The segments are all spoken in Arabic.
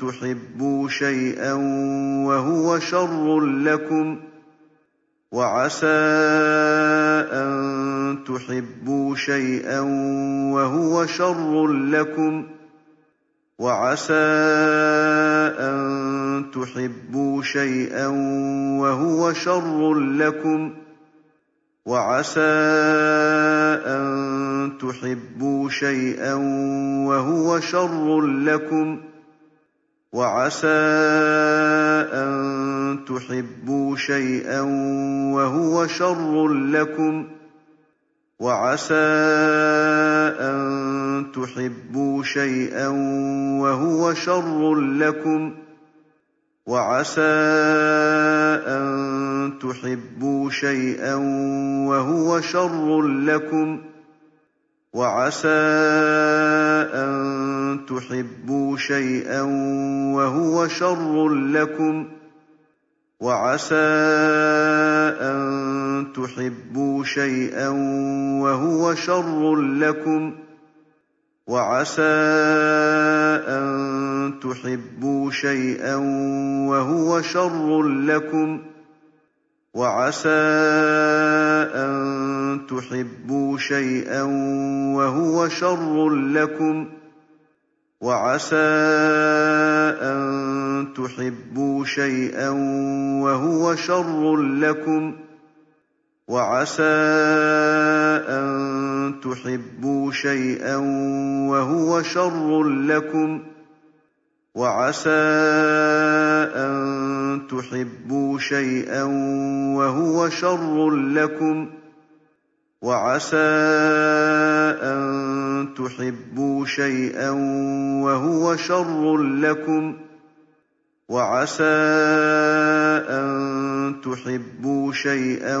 تُحِبُّوا شَيْئًا وَهُوَ شَرٌّ لَّكُمْ ۖ وَعَسَىٰ أَن تُحِبُّوا شَيْئًا وَهُوَ شَرٌّ لَّكُمْ ۖ وَعَسَىٰ أَن تُحِبُّوا شَيْئًا وَهُوَ شَرٌّ لَّكُمْ ۖ وَعَسَىٰ أَن تُحِبُّوا شَيْئًا وَهُوَ شَرٌّ لَّكُمْ ۖ وَعَسَىٰ أَن تُحِبُّوا شَيْئًا وَهُوَ شَرٌّ لَّكُمْ ۖ وَعَسَىٰ أَن تُحِبُّوا شَيْئًا وَهُوَ شَرٌّ لَّكُمْ ۖ وَعَسَىٰ أَن تُحِبُّوا شَيْئًا وَهُوَ شَرٌّ لَّكُمْ ۖ وَعَسَىٰ أَن تُحِبُّوا شَيْئًا وَهُوَ شَرٌّ لَّكُمْ ۖ وَعَسَىٰ أَن تُحِبُّوا شَيْئًا وَهُوَ شَرٌّ لَّكُمْ ۖ وَعَسَىٰ أَن تحبوا شيئا وهو شر لكم وعسى أن تحبوا شيئا وهو شر لكم وعسى أن تحبوا شيئا وهو شر لكم وعسى أن تحبوا شيئا وهو شر لكم وعسى أن تحبوا شيئا وهو شر لكم وعسى أن تحبوا شيئا وهو شر لكم وعسى أن تحبوا شيئا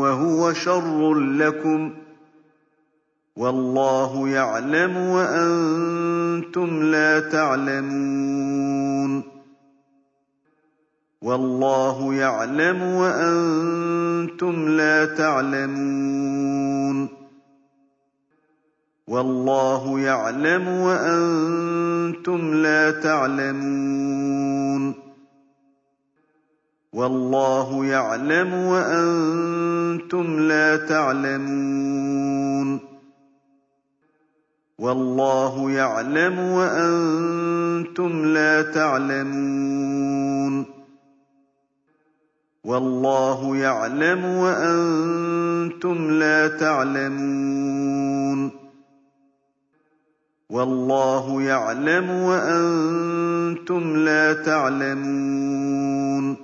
وهو شر لكم والله يعلم وأنتم لا تعلمون والله يعلم وأنتم لا تعلمون والله يعلم وأنتم لا تعلمون. والله يعلم وأنتم لا تعلمون. والله يعلم وأنتم لا تعلمون. والله يعلم وأنتم لا تعلمون. والله يعلم وأنتم لا تعلمون.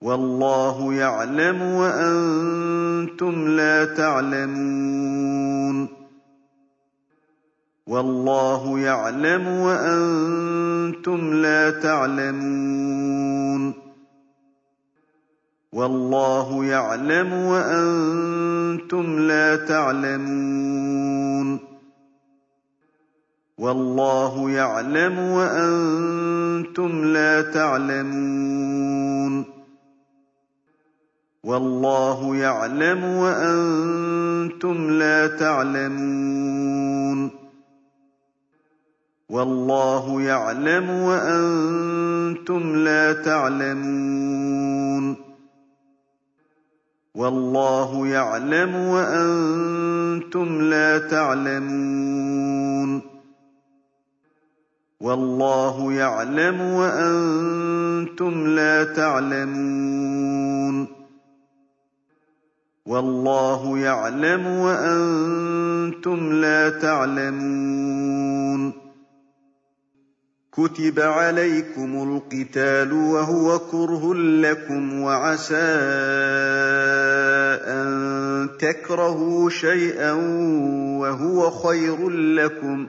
والله يعلم وأنتم لا تعلمون. والله يعلم وأنتم لا تعلمون. والله يعلم وأنتم لا تعلمون. والله يعلم وأنتم لا تعلمون. والله يعلم وأنتم لا تعلمون. والله يعلم وأنتم لا تعلمون. والله يعلم وأنتم لا تعلمون. والله يعلم وأنتم لا تعلمون. والله يعلم وأنتم لا تعلمون. كتب عليكم القتال وهو كره لكم وعسى أن تكرهوا شيئا وهو خير لكم.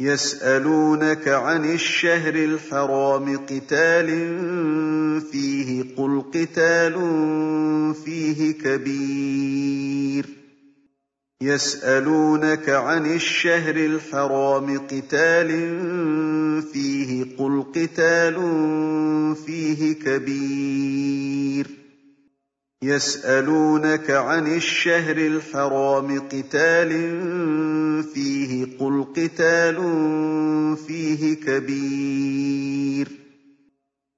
يَسْأَلُونَكَ عَنِ الشَّهْرِ الْحَرَامِ قِتَالٍ فِيهِ ۖ قُلْ قِتَالٌ فِيهِ كَبِيرٌ. يَسْأَلُونَكَ عَنِ الشَّهْرِ الْحَرَامِ قِتَالٍ فِيهِ ۖ قُلْ قِتَالٌ فِيهِ كَبِيرٌ. يَسْأَلُونَكَ عَنِ الشَّهْرِ الْحَرَامِ قِتَالٍ فِيهِ ۖ قُلْ قِتَالٌ فِيهِ كَبِيرٌ.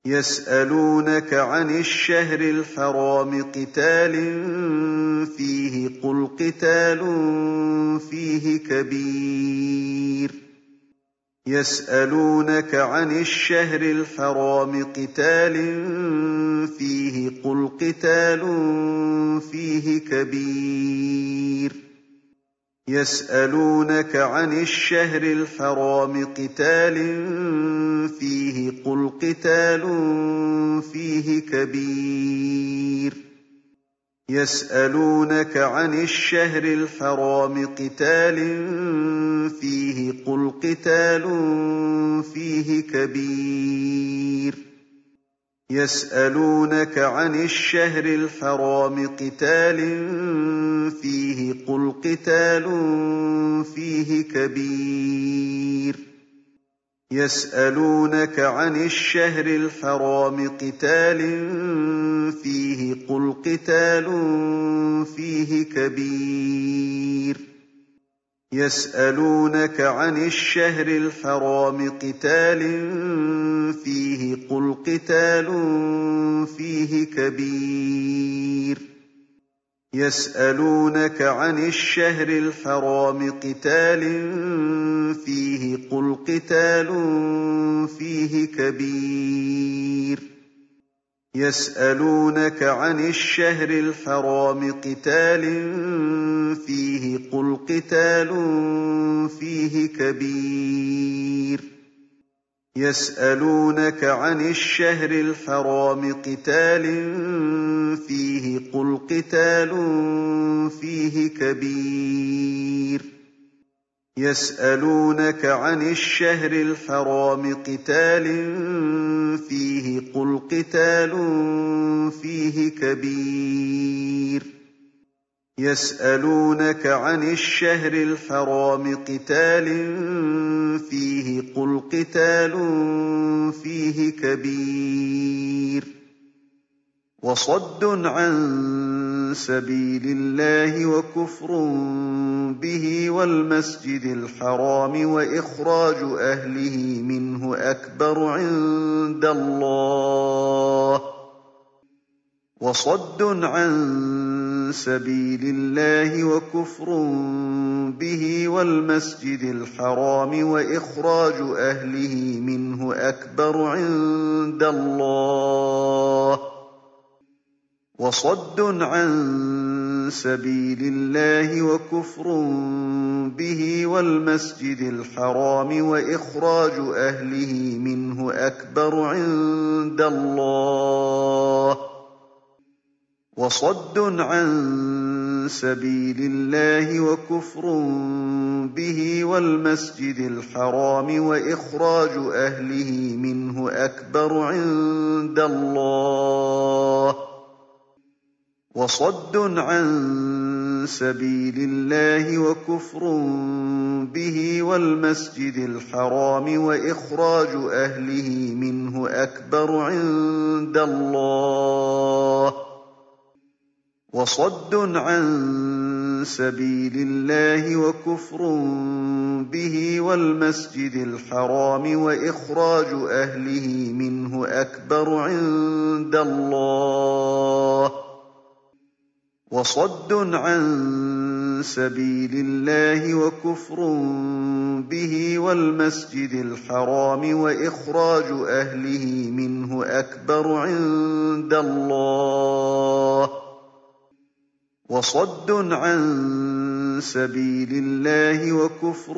يَسْأَلُونَكَ عَنِ الشَّهْرِ الْحَرَامِ قِتَالٍ فِيهِ ۖ قُلْ قِتَالٌ فِيهِ كَبِيرٌ. يَسْأَلُونَكَ عَنِ الشَّهْرِ الْحَرَامِ قِتَالٍ فِيهِ ۖ قُلْ قِتَالٌ فِيهِ كَبِيرٌ. يَسْأَلُونَكَ عَنِ الشَّهْرِ الْحَرَامِ قِتَالٍ فِيهِ ۖ قُلْ قِتَالٌ فِيهِ كَبِيرٌ. يَسْأَلُونَكَ عَنِ الشَّهْرِ الْحَرَامِ قِتَالٍ فِيهِ ۖ قُلْ قِتَالٌ فِيهِ كَبِيرٌ. يَسْأَلُونَكَ عَنِ الشَّهْرِ الْحَرَامِ قِتَالٍ فِيهِ ۖ قُلْ قِتَالٌ فِيهِ كَبِيرٌ. يَسْأَلُونَكَ عَنِ الشَّهْرِ الْحَرَامِ قِتَالٍ فِيهِ ۖ قُلْ قِتَالٌ فِيهِ كَبِيرٌ. يَسْأَلُونَكَ عَنِ الشَّهْرِ الْحَرَامِ قِتَالٍ فِيهِ ۖ قُلْ قِتَالٌ فِيهِ كَبِيرٌ. يَسْأَلُونَكَ عَنِ الشَّهْرِ الْحَرَامِ قِتَالٍ فِيهِ ۖ قُلْ قِتَالٌ فِيهِ كَبِيرٌ. يَسْأَلُونَكَ عَنِ الشَّهْرِ الْحَرَامِ قِتَالٍ فِيهِ ۖ قُلْ قِتَالٌ فِيهِ كَبِيرٌ. يَسْأَلُونَكَ عَنِ الشَّهْرِ الْحَرَامِ قِتَالٍ فِيهِ ۖ قُلْ قِتَالٌ فِيهِ كَبِيرٌ. يَسْأَلُونَكَ عَنِ الشَّهْرِ الْحَرَامِ قِتَالٍ فِيهِ ۖ قُلْ قِتَالٌ فِيهِ كَبِيرٌ. يَسْأَلُونَكَ عَنِ الشَّهْرِ الْحَرَامِ قِتَالٍ فِيهِ ۖ قُلْ قِتَالٌ فِيهِ كَبِيرٌ. وَصَدٌّ عَن سَبِيلِ اللَّهِ وَكُفْرٌ بِهِ وَالْمَسْجِدِ الْحَرَامِ وَإِخْرَاجُ أَهْلِهِ مِنْهُ أَكْبَرُ عِندَ اللَّهِ ۚ. وَصَدٌّ عَن سَبِيلِ اللَّهِ وَكُفْرٌ بِهِ وَالْمَسْجِدِ الْحَرَامِ وَإِخْرَاجُ أَهْلِهِ مِنْهُ أَكْبَرُ عِندَ اللَّهِ ۚ. وَصَدٌّ عَن سَبِيلِ اللَّهِ وَكُفْرٌ بِهِ وَالْمَسْجِدِ الْحَرَامِ وَإِخْرَاجُ أَهْلِهِ مِنْهُ أَكْبَرُ عِندَ اللَّهِ ۚ. وَصَدٌّ عَن سَبِيلِ اللَّهِ وَكُفْرٌ بِهِ وَالْمَسْجِدِ الْحَرَامِ وَإِخْرَاجُ أَهْلِهِ مِنْهُ أَكْبَرُ عِندَ اللَّهِ ۚ. وَصَدٌّ عَن سَبِيلِ اللَّهِ وَكُفْرٌ بِهِ وَالْمَسْجِدِ الْحَرَامِ وَإِخْرَاجُ أَهْلِهِ مِنْهُ أَكْبَرُ عِندَ اللَّهِ ۚ. وَصَدٌّ عَن سَبِيلِ اللَّهِ وَكُفْرٌ بِهِ وَالْمَسْجِدِ الْحَرَامِ وَإِخْرَاجُ أَهْلِهِ مِنْهُ أَكْبَرُ عِندَ اللَّهِ ۚ. وَصَدٌّ عَن سَبِيلِ اللَّهِ وَكُفْرٌ بِهِ وَالْمَسْجِدِ الْحَرَامِ وَإِخْرَاجُ أَهْلِهِ مِنْهُ أَكْبَرُ عِندَ اللَّهِ ۚ. وَصَدٌّ عَن سَبِيلِ اللَّهِ وَكُفْرٌ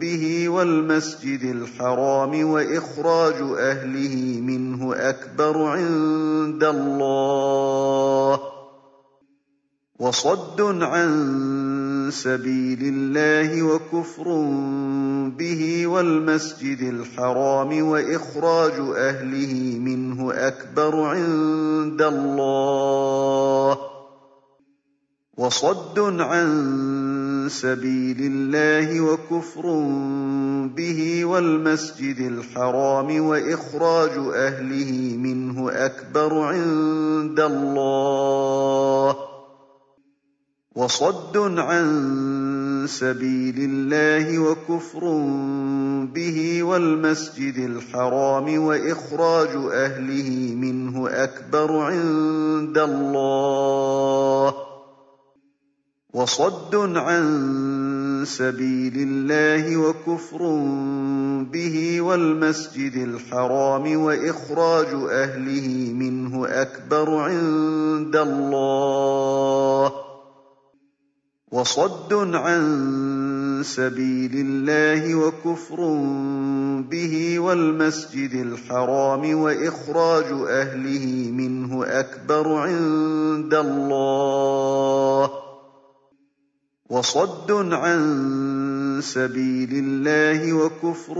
بِهِ وَالْمَسْجِدِ الْحَرَامِ وَإِخْرَاجُ أَهْلِهِ مِنْهُ أَكْبَرُ عِندَ اللَّهِ ۚ. وَصَدٌّ عَن سَبِيلِ اللَّهِ وَكُفْرٌ بِهِ وَالْمَسْجِدِ الْحَرَامِ وَإِخْرَاجُ أَهْلِهِ مِنْهُ أَكْبَرُ عِندَ اللَّهِ ۚ. وَصَدٌّ عَن سَبِيلِ اللَّهِ وَكُفْرٌ بِهِ وَالْمَسْجِدِ الْحَرَامِ وَإِخْرَاجُ أَهْلِهِ مِنْهُ أَكْبَرُ عِندَ اللَّهِ ۚ. وَصَدٌّ عَن سَبِيلِ اللَّهِ وَكُفْرٌ بِهِ وَالْمَسْجِدِ الْحَرَامِ وَإِخْرَاجُ أَهْلِهِ مِنْهُ أَكْبَرُ عِندَ اللَّهِ ۚ. وَصَدٌّ عَن سَبِيلِ اللَّهِ وَكُفْرٌ بِهِ وَالْمَسْجِدِ الْحَرَامِ وَإِخْرَاجُ أَهْلِهِ مِنْهُ أَكْبَرُ عِندَ اللَّهِ ۚ. وَصَدٌّ عَن سَبِيلِ اللَّهِ وَكُفْرٌ بِهِ وَالْمَسْجِدِ الْحَرَامِ وَإِخْرَاجُ أَهْلِهِ مِنْهُ أَكْبَرُ عِندَ اللَّهِ ۚ. وَصَدٌّ عَن سَبِيلِ اللَّهِ وَكُفْرٌ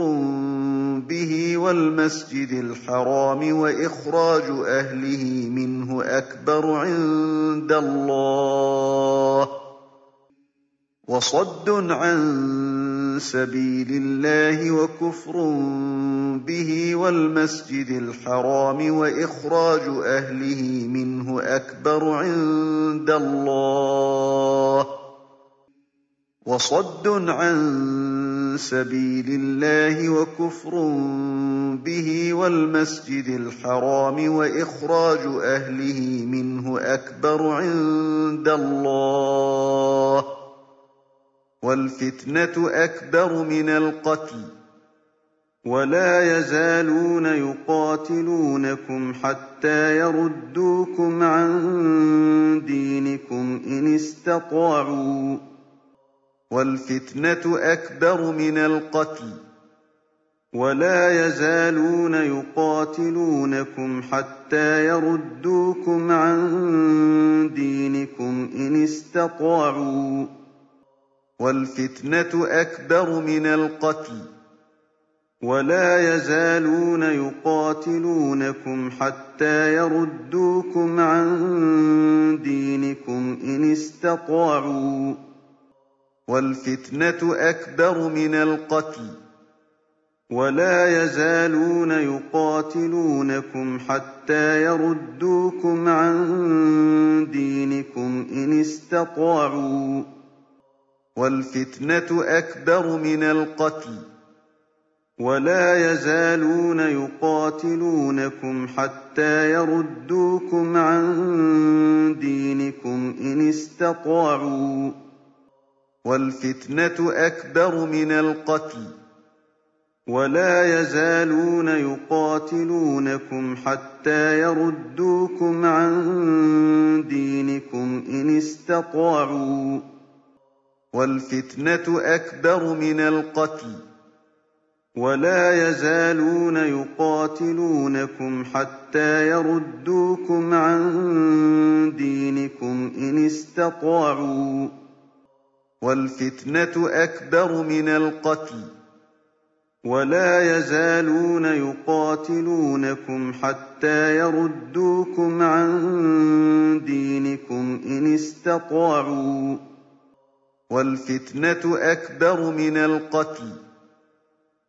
بِهِ وَالْمَسْجِدِ الْحَرَامِ وَإِخْرَاجُ أَهْلِهِ مِنْهُ أَكْبَرُ عِندَ اللَّهِ ۚ. وَصَدٌّ عَن سَبِيلِ اللَّهِ وَكُفْرٌ بِهِ وَالْمَسْجِدِ الْحَرَامِ وَإِخْرَاجُ أَهْلِهِ مِنْهُ أَكْبَرُ عِندَ اللَّهِ ۚ. وَصَدٌّ عَن سَبِيلِ اللَّهِ وَكُفْرٌ بِهِ وَالْمَسْجِدِ الْحَرَامِ وَإِخْرَاجُ أَهْلِهِ مِنْهُ أَكْبَرُ عِندَ اللَّهِ ۚ. وَالْفِتْنَةُ أَكْبَرُ مِنَ الْقَتْلِ ۗ وَلَا يَزَالُونَ يُقَاتِلُونَكُمْ حَتَّىٰ يَرُدُّوكُمْ عَن دِينِكُمْ إِنِ اسْتَطَاعُوا ۚ. وَالْفِتْنَةُ أَكْبَرُ مِنَ الْقَتْلِ ۗ وَلَا يَزَالُونَ يُقَاتِلُونَكُمْ حَتَّىٰ يَرُدُّوكُمْ عَن دِينِكُمْ إِنِ اسْتَطَاعُوا ۚ. وَالْفِتْنَةُ أَكْبَرُ مِنَ الْقَتْلِ ۗ وَلَا يَزَالُونَ يُقَاتِلُونَكُمْ حَتَّىٰ يَرُدُّوكُمْ عَن دِينِكُمْ إِنِ اسْتَطَاعُوا ۚ. وَالْفِتْنَةُ أَكْبَرُ مِنَ الْقَتْلِ ۗ وَلَا يَزَالُونَ يُقَاتِلُونَكُمْ حَتَّىٰ يَرُدُّوكُمْ عَن دِينِكُمْ إِنِ اسْتَطَاعُوا ۚ. وَالْفِتْنَةُ أَكْبَرُ مِنَ الْقَتْلِ ۗ. وَلَا يَزَالُونَ يُقَاتِلُونَكُمْ حَتَّىٰ يَرُدُّوكُمْ عَن دِينِكُمْ إِنِ اسْتَطَاعُوا ۚ. وَالْفِتْنَةُ أَكْبَرُ مِنَ الْقَتْلِ ۗ. وَلَا يَزَالُونَ يُقَاتِلُونَكُمْ حَتَّىٰ يَرُدُّوكُمْ عَن دِينِكُمْ إِنِ اسْتَطَاعُوا ۚ. وَالْفِتْنَةُ أَكْبَرُ مِنَ الْقَتْلِ ۗ. وَلَا يَزَالُونَ يُقَاتِلُونَكُمْ حَتَّىٰ يَرُدُّوكُمْ عَن دِينِكُمْ إِنِ اسْتَطَاعُوا ۚ. وَالْفِتْنَةُ أَكْبَرُ مِنَ الْقَتْلِ ۗ. وَلَا يَزَالُونَ يُقَاتِلُونَكُمْ حَتَّىٰ يَرُدُّوكُمْ عَن دِينِكُمْ إِنِ اسْتَطَاعُوا ۚ. وَالْفِتْنَةُ أَكْبَرُ مِنَ الْقَتْلِ ۗ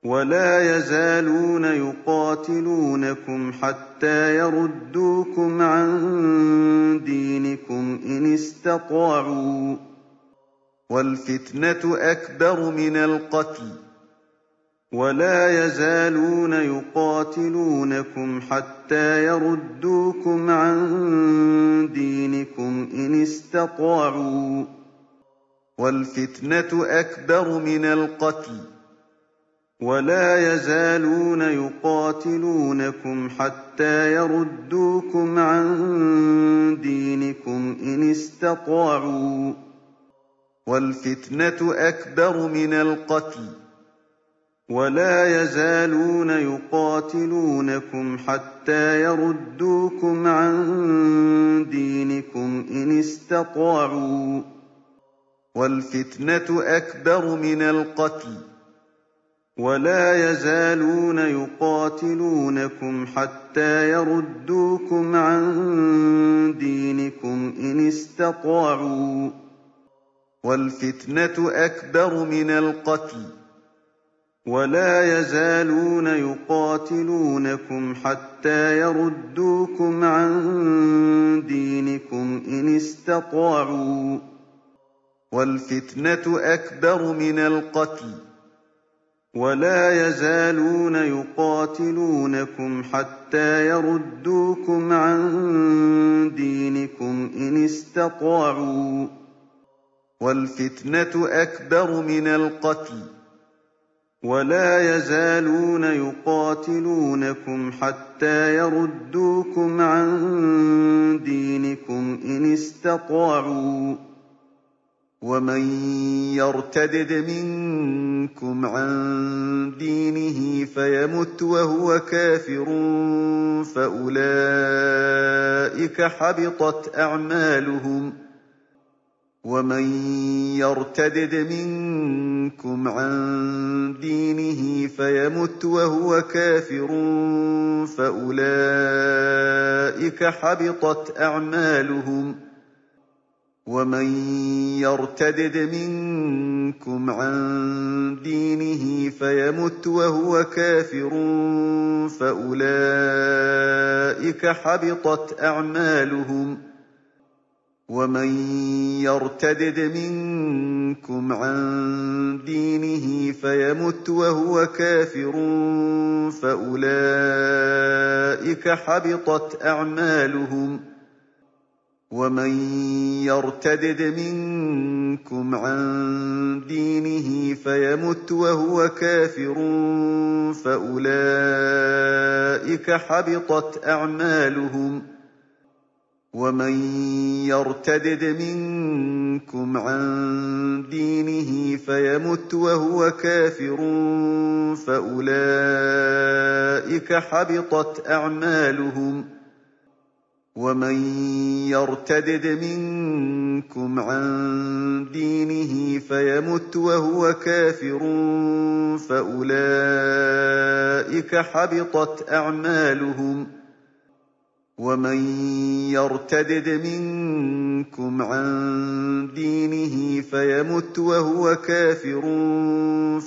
وَلَا يَزَالُونَ يُقَاتِلُونَكُمْ حَتَّىٰ يَرُدُّوكُمْ عَن دِينِكُمْ إِنِ اسْتَطَاعُوا ۚ. وَالْفِتْنَةُ أَكْبَرُ مِنَ الْقَتْلِ ۗ وَلَا يَزَالُونَ يُقَاتِلُونَكُمْ حَتَّىٰ يَرُدُّوكُمْ عَن دِينِكُمْ إِنِ اسْتَطَاعُوا ۚ. وَالْفِتْنَةُ أَكْبَرُ مِنَ الْقَتْلِ ۗ وَلَا يَزَالُونَ يُقَاتِلُونَكُمْ حَتَّىٰ يَرُدُّوكُمْ عَن دِينِكُمْ إِنِ اسْتَطَاعُوا ۚ. وَالْفِتْنَةُ أَكْبَرُ مِنَ الْقَتْلِ ۗ وَلَا يَزَالُونَ يُقَاتِلُونَكُمْ حَتَّىٰ يَرُدُّوكُمْ عَن دِينِكُمْ إِنِ اسْتَطَاعُوا ۚ. وَالْفِتْنَةُ أَكْبَرُ مِنَ الْقَتْلِ ۗ. وَلَا يَزَالُونَ يُقَاتِلُونَكُمْ حَتَّىٰ يَرُدُّوكُمْ عَن دِينِكُمْ إِنِ اسْتَطَاعُوا ۚ. وَالْفِتْنَةُ أَكْبَرُ مِنَ الْقَتْلِ ۗ. وَلَا يَزَالُونَ يُقَاتِلُونَكُمْ حَتَّىٰ يَرُدُّوكُمْ عَن دِينِكُمْ إِنِ اسْتَطَاعُوا ۚ. وَالْفِتْنَةُ أَكْبَرُ مِنَ الْقَتْلِ ۗ وَلَا يَزَالُونَ يُقَاتِلُونَكُمْ حَتَّىٰ يَرُدُّوكُمْ عَن دِينِكُمْ إِنِ اسْتَطَاعُوا ۚ. وَالْفِتْنَةُ أَكْبَرُ مِنَ الْقَتْلِ ۗ وَلَا يَزَالُونَ يُقَاتِلُونَكُمْ حَتَّىٰ يَرُدُّوكُمْ عَن دِينِكُمْ إِنِ اسْتَطَاعُوا ۚ. وَمَن يَرْتَدِدْ مِنكُمْ عَن دِينِهِ فَيَمُتْ وَهُوَ كَافِرٌ فَأُولَٰئِكَ حَبِطَتْ أَعْمَالُهُمْ ۚ وَمَن يَرْتَدِدْ مِنكُمْ عَن دِينِهِ فَيَمُتْ وَهُوَ كَافِرٌ فَأُولَٰئِكَ حَبِطَتْ أَعْمَالُهُمْ ۚ وَمَن يَرْتَدِدْ مِنكُمْ عَن دِينِهِ فَيَمُتْ وَهُوَ كَافِرٌ فَأُولَٰئِكَ حَبِطَتْ أَعْمَالُهُمْ ۚ وَمَن يَرْتَدِدْ مِنكُمْ عَن دِينِهِ فَيَمُتْ وَهُوَ كَافِرٌ فَأُولَٰئِكَ حَبِطَتْ أَعْمَالُهُمْ ۚ وَمَن يَرْتَدِدْ مِنكُمْ عَن دِينِهِ فَيَمُتْ وَهُوَ كَافِرٌ فَأُولَٰئِكَ حَبِطَتْ أَعْمَالُهُمْ ۚ وَمَن يَرْتَدِدْ مِنكُمْ عَن دِينِهِ فَيَمُتْ وَهُوَ كَافِرٌ فَأُولَٰئِكَ حَبِطَتْ أَعْمَالُهُمْ ۚ وَمَن يَرْتَدِدْ مِنكُمْ عَن دِينِهِ فَيَمُتْ وَهُوَ كَافِرٌ فَأُولَٰئِكَ حَبِطَتْ أَعْمَالُهُمْ ۚ وَمَن يَرْتَدِدْ مِنكُمْ عَن دِينِهِ فَيَمُتْ وَهُوَ كَافِرٌ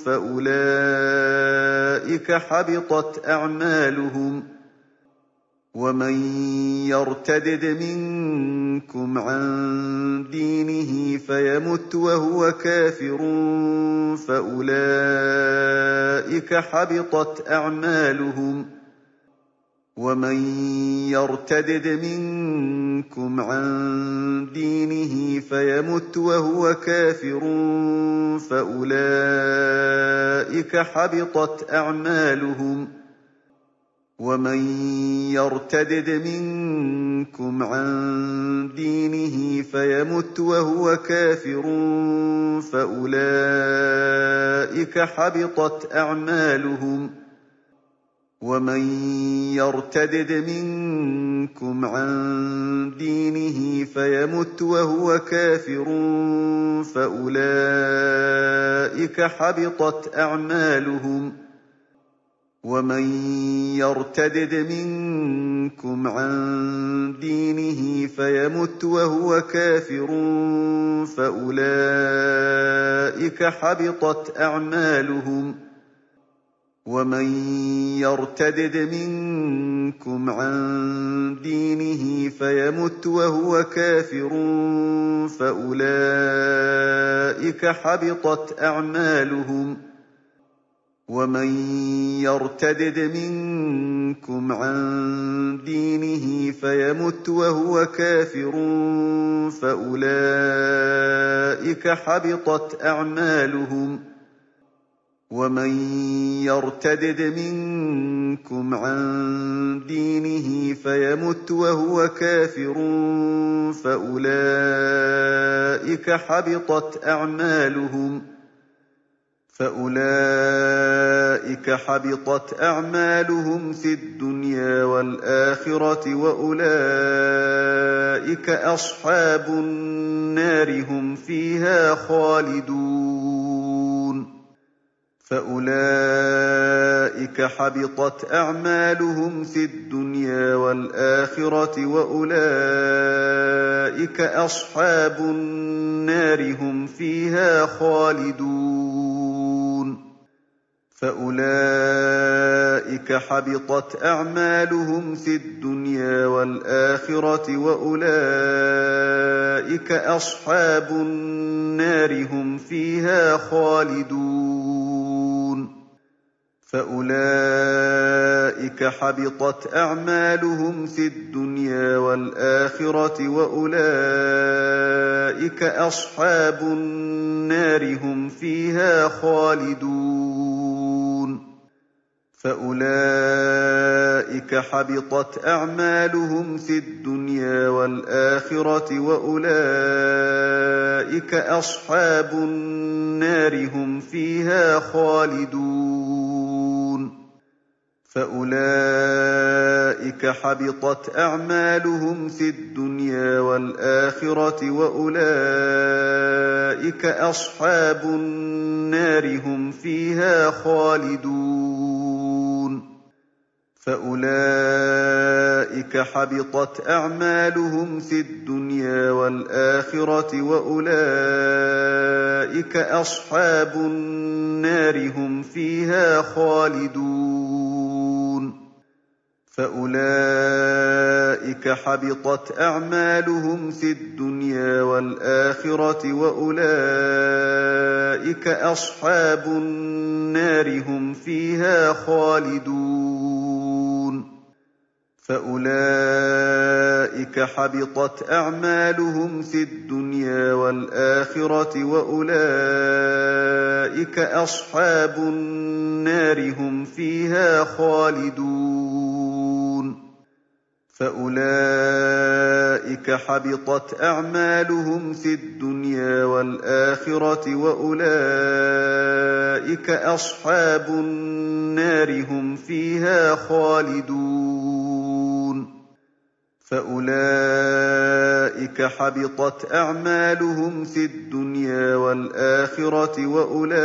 فَأُولَٰئِكَ حَبِطَتْ أَعْمَالُهُمْ ۚ وَمَن يَرْتَدِدْ مِنكُمْ عَن دِينِهِ فَيَمُتْ وَهُوَ كَافِرٌ فَأُولَٰئِكَ حَبِطَتْ أَعْمَالُهُمْ ۚ وَمَن يَرْتَدِدْ مِنكُمْ عَن دِينِهِ فَيَمُتْ وَهُوَ كَافِرٌ فَأُولَٰئِكَ حَبِطَتْ أَعْمَالُهُمْ ۚ وَمَن يَرْتَدِدْ مِنكُمْ عَن دِينِهِ فَيَمُتْ وَهُوَ كَافِرٌ فَأُولَٰئِكَ حَبِطَتْ أَعْمَالُهُمْ ۚ وَمَن يَرْتَدِدْ مِنكُمْ عَن دِينِهِ فَيَمُتْ وَهُوَ كَافِرٌ فَأُولَٰئِكَ حَبِطَتْ أَعْمَالُهُمْ ۚ وَمَن يَرْتَدِدْ مِنكُمْ عَن دِينِهِ فَيَمُتْ وَهُوَ كَافِرٌ فَأُولَٰئِكَ حَبِطَتْ أَعْمَالُهُمْ وَمَن يَرْتَدِدْ مِنكُمْ عَن دِينِهِ فَيَمُتْ وَهُوَ كَافِرٌ فَأُولَٰئِكَ حَبِطَتْ أَعْمَالُهُمْ ۚ وَمَن يَرْتَدِدْ مِنكُمْ عَن دِينِهِ فَيَمُتْ وَهُوَ كَافِرٌ فَأُولَٰئِكَ حَبِطَتْ أَعْمَالُهُمْ ۚ وَمَن مِنكُمْ عَن دِينِهِ فَيَمُتْ وَهُوَ كَافِرٌ فَأُولَٰئِكَ حَبِطَتْ أَعْمَالُهُمْ فَأُولَٰئِكَ حَبِطَتْ أَعْمَالُهُمْ فِي الدُّنْيَا وَالْآخِرَةِ ۖ وَأُولَٰئِكَ أَصْحَابُ النَّارِ ۖ هُمْ فِيهَا خَالِدُونَ فَأُولَٰئِكَ حَبِطَتْ أَعْمَالُهُمْ فِي الدُّنْيَا وَالْآخِرَةِ ۖ وَأُولَٰئِكَ أَصْحَابُ النَّارِ ۖ هُمْ فِيهَا خَالِدُونَ فَأُولَٰئِكَ حَبِطَتْ أَعْمَالُهُمْ فِي الدُّنْيَا وَالْآخِرَةِ ۖ وَأُولَٰئِكَ أَصْحَابُ النَّارِ ۖ هُمْ فِيهَا خَالِدُونَ فَأُولَٰئِكَ حَبِطَتْ أَعْمَالُهُمْ فِي الدُّنْيَا وَالْآخِرَةِ ۖ وَأُولَٰئِكَ أَصْحَابُ النَّارِ ۖ هُمْ فِيهَا خَالِدُونَ فَأُولَٰئِكَ حَبِطَتْ أَعْمَالُهُمْ فِي الدُّنْيَا وَالْآخِرَةِ ۖ وَأُولَٰئِكَ أَصْحَابُ النَّارِ ۖ هُمْ فِيهَا خَالِدُونَ فَأُولَٰئِكَ حَبِطَتْ أَعْمَالُهُمْ فِي الدُّنْيَا وَالْآخِرَةِ ۖ وَأُولَٰئِكَ أَصْحَابُ النَّارِ ۖ هُمْ فِيهَا خَالِدُونَ فَأُولَٰئِكَ حَبِطَتْ أَعْمَالُهُمْ فِي الدُّنْيَا وَالْآخِرَةِ ۖ وَأُولَٰئِكَ أَصْحَابُ النَّارِ ۖ هُمْ فِيهَا خَالِدُونَ فَأُولَٰئِكَ حَبِطَتْ أَعْمَالُهُمْ فِي الدُّنْيَا وَالْآخِرَةِ ۖ وَأُولَٰئِكَ أَصْحَابُ النَّارِ ۖ هُمْ فِيهَا خَالِدُونَ فَأُولَٰئِكَ حَبِطَتْ أَعْمَالُهُمْ فِي الدُّنْيَا وَالْآخِرَةِ ۖ وَأُولَٰئِكَ أَصْحَابُ النَّارِ ۖ هُمْ فِيهَا خَالِدُونَ فَأُولَٰئِكَ حَبِطَتْ أَعْمَالُهُمْ فِي الدُّنْيَا وَالْآخِرَةِ ۖ وَأُولَٰئِكَ أَصْحَابُ النَّارِ ۖ هُمْ فِيهَا خَالِدُونَ فَأُولَٰئِكَ حَبِطَتْ أَعْمَالُهُمْ فِي الدُّنْيَا وَالْآخِرَةِ ۖ وَأُولَٰئِكَ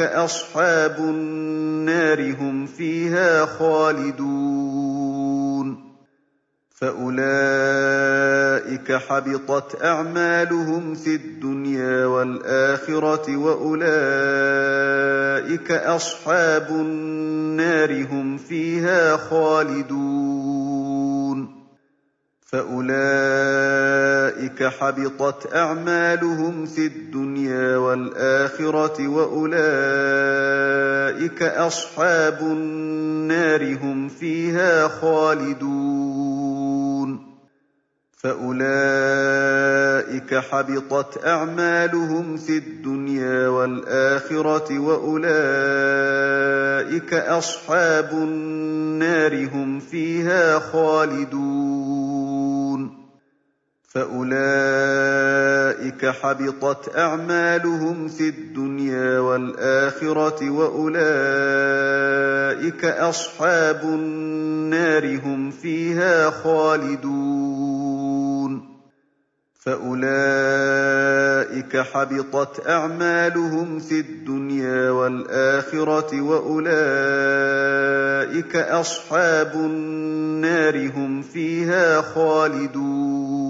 أَصْحَابُ النَّارِ ۖ هُمْ فِيهَا خَالِدُونَ فَأُولَٰئِكَ حَبِطَتْ أَعْمَالُهُمْ فِي الدُّنْيَا وَالْآخِرَةِ ۖ وَأُولَٰئِكَ أَصْحَابُ النَّارِ ۖ هُمْ فِيهَا خَالِدُونَ فَأُولَٰئِكَ حَبِطَتْ أَعْمَالُهُمْ فِي الدُّنْيَا وَالْآخِرَةِ ۖ وَأُولَٰئِكَ أَصْحَابُ النَّارِ ۖ هُمْ فِيهَا خَالِدُونَ فَأُولَٰئِكَ حَبِطَتْ أَعْمَالُهُمْ فِي الدُّنْيَا وَالْآخِرَةِ ۖ وَأُولَٰئِكَ أَصْحَابُ النَّارِ ۖ هُمْ فِيهَا خَالِدُونَ فَأُولَٰئِكَ حَبِطَتْ أَعْمَالُهُمْ فِي الدُّنْيَا وَالْآخِرَةِ ۖ وَأُولَٰئِكَ أَصْحَابُ النَّارِ ۖ هُمْ فِيهَا خَالِدُونَ فَأُولَٰئِكَ حَبِطَتْ أَعْمَالُهُمْ فِي الدُّنْيَا وَالْآخِرَةِ ۖ وَأُولَٰئِكَ أَصْحَابُ النَّارِ ۖ هُمْ فِيهَا خَالِدُونَ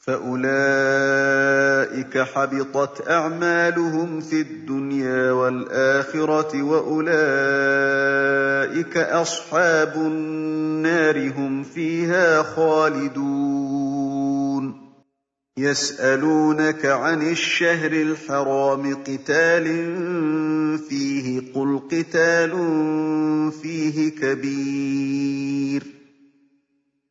فَأُولَٰئِكَ حَبِطَتْ أَعْمَالُهُمْ فِي الدُّنْيَا وَالْآخِرَةِ ۖ وَأُولَٰئِكَ أَصْحَابُ النَّارِ ۖ هُمْ فِيهَا خَالِدُونَ يَسْأَلُونَكَ عَنِ الشَّهْرِ الْحَرَامِ قِتَالٍ فِيهِ ۖ قُلْ قِتَالٌ فِيهِ كَبِيرٌ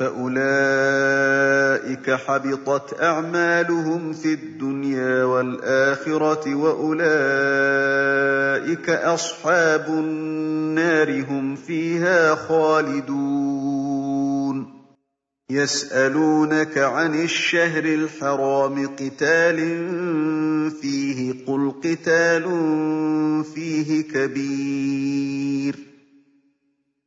فَأُولَٰئِكَ حَبِطَتْ أَعْمَالُهُمْ فِي الدُّنْيَا وَالْآخِرَةِ ۖ وَأُولَٰئِكَ أَصْحَابُ النَّارِ ۖ هُمْ فِيهَا خَالِدُونَ يَسْأَلُونَكَ عَنِ الشَّهْرِ الْحَرَامِ قِتَالٍ فِيهِ ۖ قُلْ قِتَالٌ فِيهِ كَبِيرٌ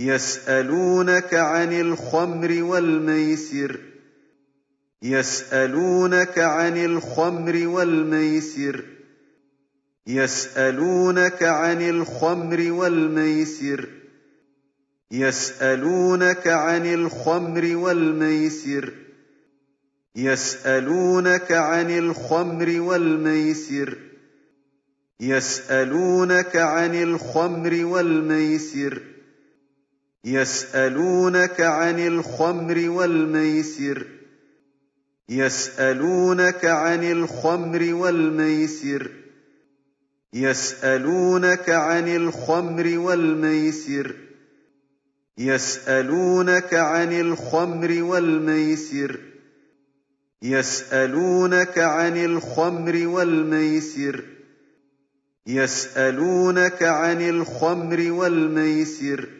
يَسْأَلُونَكَ عَنِ الْخَمْرِ وَالْمَيْسِرِ. يَسْأَلُونَكَ عَنِ الْخَمْرِ وَالْمَيْسِرِ. يَسْأَلُونَكَ عَنِ الْخَمْرِ وَالْمَيْسِرِ. يَسْأَلُونَكَ عَنِ الْخَمْرِ وَالْمَيْسِرِ. يَسْأَلُونَكَ عَنِ الْخَمْرِ وَالْمَيْسِرِ. يَسْأَلُونَكَ عَنِ الْخَمْرِ وَالْمَيْسِرِ. يَسْأَلُونَكَ عَنِ الْخَمْرِ وَالْمَيْسِرِ. يَسْأَلُونَكَ عَنِ الْخَمْرِ وَالْمَيْسِرِ. يَسْأَلُونَكَ عَنِ الْخَمْرِ وَالْمَيْسِرِ. يَسْأَلُونَكَ عَنِ الْخَمْرِ وَالْمَيْسِرِ. يَسْأَلُونَكَ عَنِ الْخَمْرِ وَالْمَيْسِرِ. يَسْأَلُونَكَ عَنِ الْخَمْرِ وَالْمَيْسِرِ.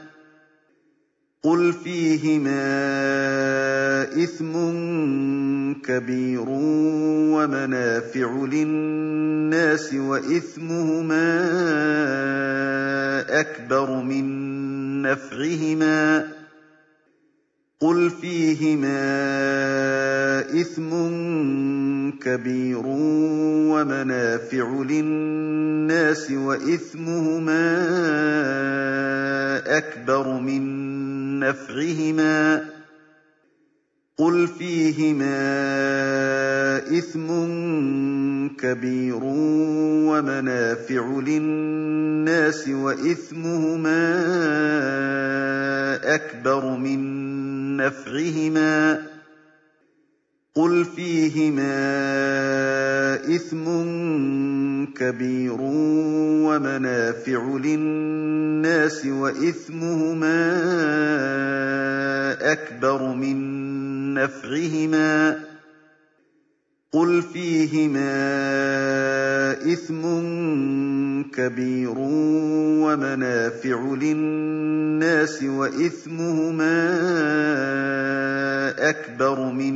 قُلْ فِيهِمَا إِثْمٌ كَبِيرٌ وَمَنَافِعُ لِلنَّاسِ وَإِثْمُهُمَا أَكْبَرُ مِن نَّفْعِهِمَا ۗ قُلْ فِيهِمَا إِثْمٌ كَبِيرٌ وَمَنَافِعُ لِلنَّاسِ وَإِثْمُهُمَا أَكْبَرُ مِن نَّفْعِهِمَا ۗ قُلْ فِيهِمَا إِثْمٌ كَبِيرٌ وَمَنَافِعُ لِلنَّاسِ وَإِثْمُهُمَا أَكْبَرُ مِن نَّفْعِهِمَا ۗ قُلْ فِيهِمَا إِثْمٌ كَبِيرٌ وَمَنَافِعُ لِلنَّاسِ وَإِثْمُهُمَا أَكْبَرُ مِن نَّفْعِهِمَا ۗ قُلْ فِيهِمَا إِثْمٌ كَبِيرٌ وَمَنَافِعُ لِلنَّاسِ وَإِثْمُهُمَا أَكْبَرُ مِن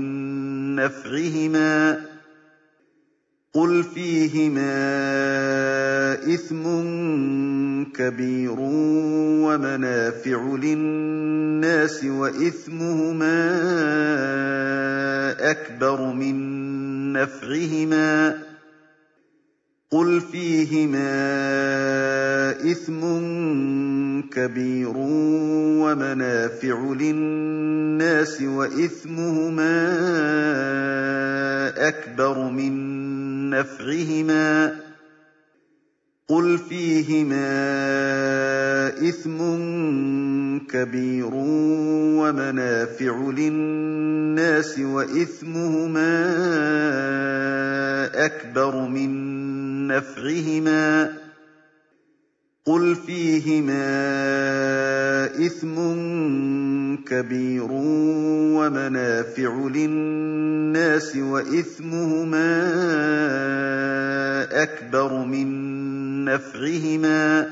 نَّفْعِهِمَا ۗ قُلْ فِيهِمَا إِثْمٌ كَبِيرٌ وَمَنَافِعُ لِلنَّاسِ وَإِثْمُهُمَا أَكْبَرُ مِن نَّفْعِهِمَا ۗ قُلْ فِيهِمَا إِثْمٌ كَبِيرٌ وَمَنَافِعُ لِلنَّاسِ وَإِثْمُهُمَا أَكْبَرُ مِن نَّفْعِهِمَا ۗ قُلْ فِيهِمَا إِثْمٌ كَبِيرٌ وَمَنَافِعُ لِلنَّاسِ وَإِثْمُهُمَا أَكْبَرُ مِن نَّفْعِهِمَا ۗ قُلْ فِيهِمَا إِثْمٌ كَبِيرٌ وَمَنَافِعُ لِلنَّاسِ وَإِثْمُهُمَا أَكْبَرُ مِن نَّفْعِهِمَا ۗ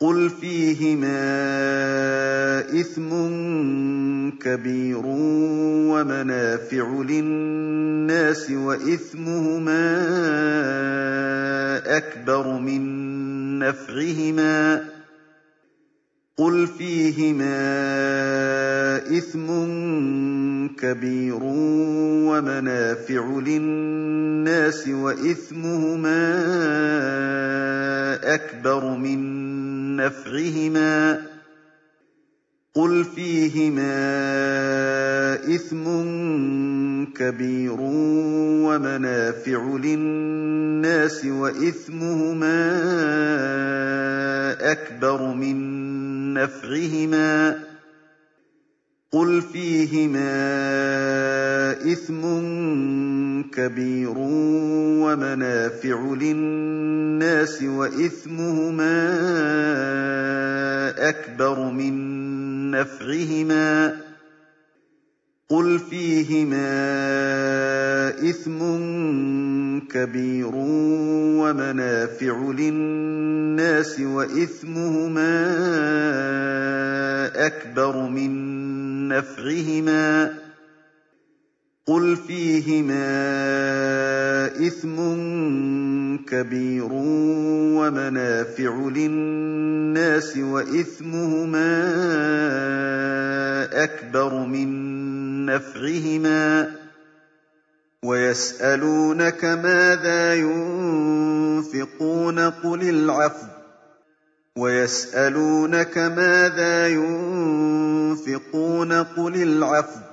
قُلْ فِيهِمَا إِثْمٌ كَبِيرٌ وَمَنَافِعُ لِلنَّاسِ وَإِثْمُهُمَا أَكْبَرُ مِن نَّفْعِهِمَا ۗ قُلْ فِيهِمَا إِثْمٌ كَبِيرٌ وَمَنَافِعُ لِلنَّاسِ وَإِثْمُهُمَا أَكْبَرُ مِن نَّفْعِهِمَا ۗ قُلْ فِيهِمَا إِثْمٌ كَبِيرٌ وَمَنَافِعُ لِلنَّاسِ وَإِثْمُهُمَا أَكْبَرُ مِن نَّفْعِهِمَا ۗ قُلْ فِيهِمَا إِثْمٌ كَبِيرٌ وَمَنَافِعُ لِلنَّاسِ وَإِثْمُهُمَا أَكْبَرُ مِن نَّفْعِهِمَا ۗ قُلْ فِيهِمَا إِثْمٌ كَبِيرٌ وَمَنَافِعُ لِلنَّاسِ وَإِثْمُهُمَا أَكْبَرُ مِن نَّفْعِهِمَا ۗ قُلْ فِيهِمَا إِثْمٌ كَبِيرٌ وَمَنَافِعُ لِلنَّاسِ وَإِثْمُهُمَا أَكْبَرُ مِن نَّفْعِهِمَا ۗ وَيَسْأَلُونَكَ مَاذَا يُنفِقُونَ قُلِ الْعَفْوَ ۖ وَيَسْأَلُونَكَ مَاذَا يُنفِقُونَ قُلِ الْعَفْوَ ۖ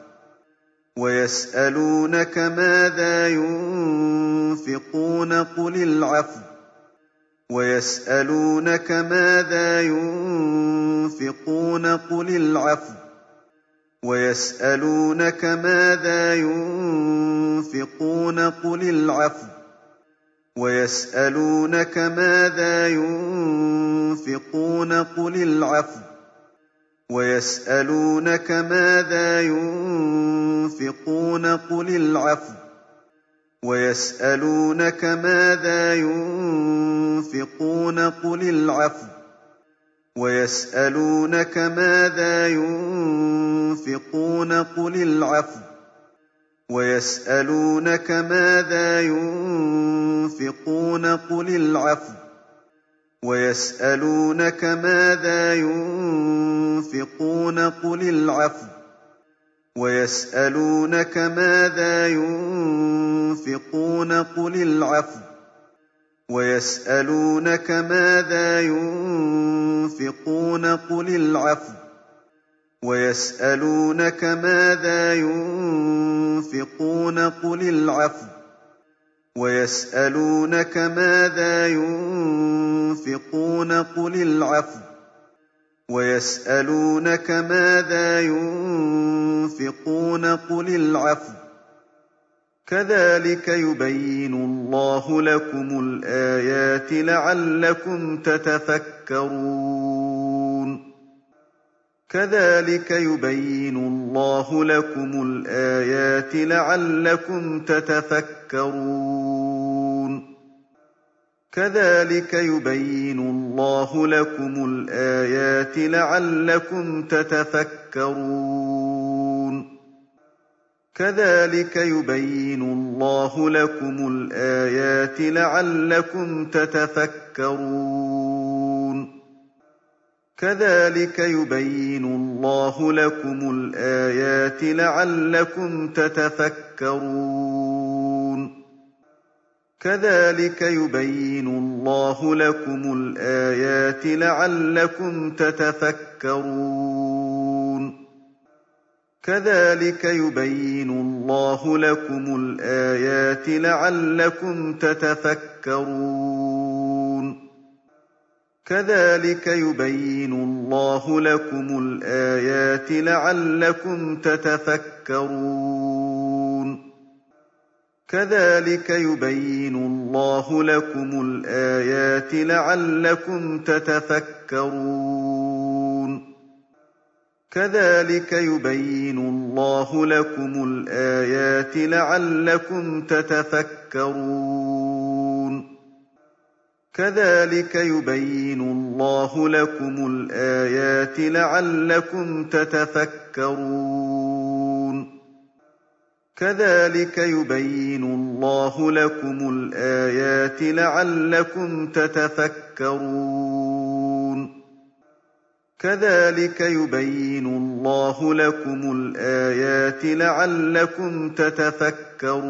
وَيَسْأَلُونَكَ مَاذَا يُنفِقُونَ قُلِ الْعَفْوَ ۖ. وَيَسْأَلُونَكَ مَاذَا يُنفِقُونَ قُلِ الْعَفْوَ ۖ. وَيَسْأَلُونَكَ مَاذَا يُنفِقُونَ قُلِ الْعَفْوَ ۖ. وَيَسْأَلُونَكَ مَاذَا يُنفِقُونَ قُلِ الْعَفْوَ ۖ. وَيَسْأَلُونَكَ مَاذَا يُنفِقُونَ قُلِ الْعَفْوَ ۖ. وَيَسْأَلُونَكَ مَاذَا يُنفِقُونَ قُلِ الْعَفْوَ ۖ. وَيَسْأَلُونَكَ مَاذَا يُنفِقُونَ قُلِ الْعَفْوَ ۖ. وَيَسْأَلُونَكَ مَاذَا يُنفِقُونَ قُلِ الْعَفْوَ ۖ. وَيَسْأَلُونَكَ مَاذَا يُنفِقُونَ قُلِ الْعَفْوَ ۖ. وَيَسْأَلُونَكَ مَاذَا يُنفِقُونَ قُلِ الْعَفْوَ ۖ. وَيَسْأَلُونَكَ مَاذَا يُنفِقُونَ قُلِ الْعَفْوَ ۖ. وَيَسْأَلُونَكَ مَاذَا يُنفِقُونَ قُلِ الْعَفْوَ ۖ. وَيَسْأَلُونَكَ مَاذَا يُنفِقُونَ قُلِ الْعَفْوَ ۖ. وَيَسْأَلُونَكَ مَاذَا يُنفِقُونَ قُلِ الْعَفْوَ ۗ. كَذَٰلِكَ يُبَيِّنُ اللَّهُ لَكُمُ الْآيَاتِ لَعَلَّكُمْ تَتَفَكَّرُونَ. كَذَٰلِكَ يُبَيِّنُ اللَّهُ لَكُمُ الْآيَاتِ لَعَلَّكُمْ تَتَفَكَّرُونَ. كَذَٰلِكَ يُبَيِّنُ اللَّهُ لَكُمُ الْآيَاتِ لَعَلَّكُمْ تَتَفَكَّرُونَ. كَذَٰلِكَ يُبَيِّنُ اللَّهُ لَكُمُ الْآيَاتِ لَعَلَّكُمْ تَتَفَكَّرُونَ. كَذَٰلِكَ يُبَيِّنُ اللَّهُ لَكُمُ الْآيَاتِ لَعَلَّكُمْ تَتَفَكَّرُونَ. كَذَٰلِكَ يُبَيِّنُ اللَّهُ لَكُمُ الْآيَاتِ لَعَلَّكُمْ تَتَفَكَّرُونَ. كَذَٰلِكَ يُبَيِّنُ اللَّهُ لَكُمُ الْآيَاتِ لَعَلَّكُمْ تَتَفَكَّرُونَ. كَذَٰلِكَ يُبَيِّنُ اللَّهُ لَكُمُ الْآيَاتِ لَعَلَّكُمْ تَتَفَكَّرُونَ. كَذَٰلِكَ يُبَيِّنُ اللَّهُ لَكُمُ الْآيَاتِ لَعَلَّكُمْ تَتَفَكَّرُونَ. كَذَٰلِكَ يُبَيِّنُ اللَّهُ لَكُمُ الْآيَاتِ لَعَلَّكُمْ تَتَفَكَّرُونَ. كَذَٰلِكَ يُبَيِّنُ اللَّهُ لَكُمُ الْآيَاتِ لَعَلَّكُمْ تَتَفَكَّرُونَ. كَذَٰلِكَ يُبَيِّنُ اللَّهُ لَكُمُ الْآيَاتِ لَعَلَّكُمْ تَتَفَكَّرُونَ. كَذَٰلِكَ يُبَيِّنُ اللَّهُ لَكُمُ الْآيَاتِ لَعَلَّكُمْ تَتَفَكَّرُونَ.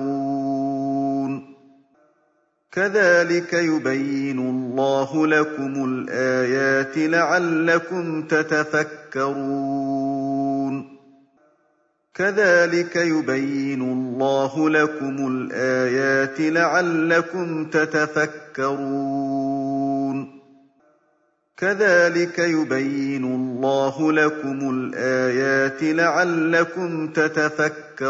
كَذَٰلِكَ يُبَيِّنُ اللَّهُ لَكُمُ الْآيَاتِ لَعَلَّكُمْ تَتَفَكَّرُونَ. كَذَٰلِكَ يُبَيِّنُ اللَّهُ لَكُمُ الْآيَاتِ لَعَلَّكُمْ تَتَفَكَّرُونَ. كَذَٰلِكَ يُبَيِّنُ اللَّهُ لَكُمُ الْآيَاتِ لَعَلَّكُمْ تَتَفَكَّرُونَ.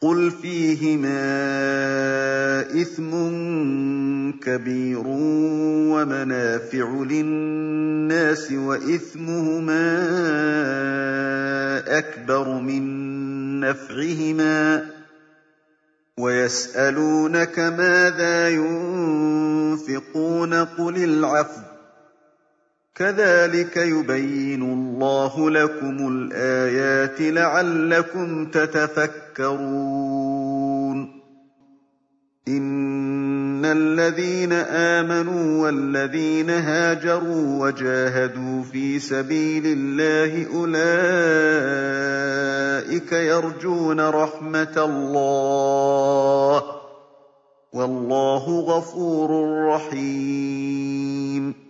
قُلْ فِيهِمَا إِثْمٌ كَبِيرٌ وَمَنَافِعُ لِلنَّاسِ وَإِثْمُهُمَا أَكْبَرُ مِن نَّفْعِهِمَا ۗ وَيَسْأَلُونَكَ مَاذَا يُنفِقُونَ قُلِ الْعَفْوَ كَذَٰلِكَ يُبَيِّنُ اللَّهُ لَكُمُ الْآيَاتِ لَعَلَّكُمْ تَتَفَكَّرُونَ. إِنَّ الَّذِينَ آمَنُوا وَالَّذِينَ هَاجَرُوا وَجَاهَدُوا فِي سَبِيلِ اللَّهِ أُولَٰئِكَ يَرْجُونَ رَحْمَتَ اللَّهِ ۗ وَاللَّهُ غَفُورٌ رَّحِيمٌ.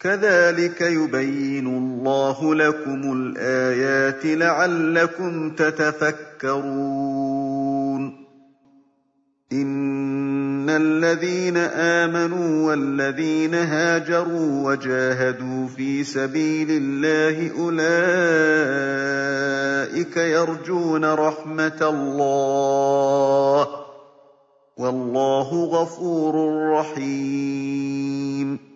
كَذَٰلِكَ يُبَيِّنُ اللَّهُ لَكُمُ الْآيَاتِ لَعَلَّكُمْ تَتَفَكَّرُونَ. إِنَّ الَّذِينَ آمَنُوا وَالَّذِينَ هَاجَرُوا وَجَاهَدُوا فِي سَبِيلِ اللَّهِ أُولَٰئِكَ يَرْجُونَ رَحْمَتَ اللَّهِ ۗ. وَاللَّهُ غَفُورٌ رَّحِيمٌ.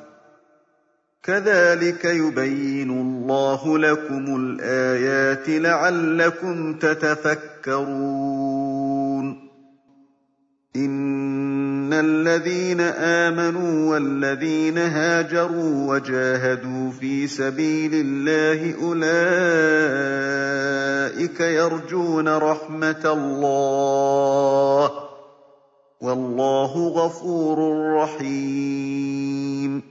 كَذَٰلِكَ يُبَيِّنُ اللَّهُ لَكُمُ الْآيَاتِ لَعَلَّكُمْ تَتَفَكَّرُونَ. إِنَّ الَّذِينَ آمَنُوا وَالَّذِينَ هَاجَرُوا وَجَاهَدُوا فِي سَبِيلِ اللَّهِ أُولَٰئِكَ يَرْجُونَ رَحْمَتَ اللَّهِ ۚ. وَاللَّهُ غَفُورٌ رَّحِيمٌ.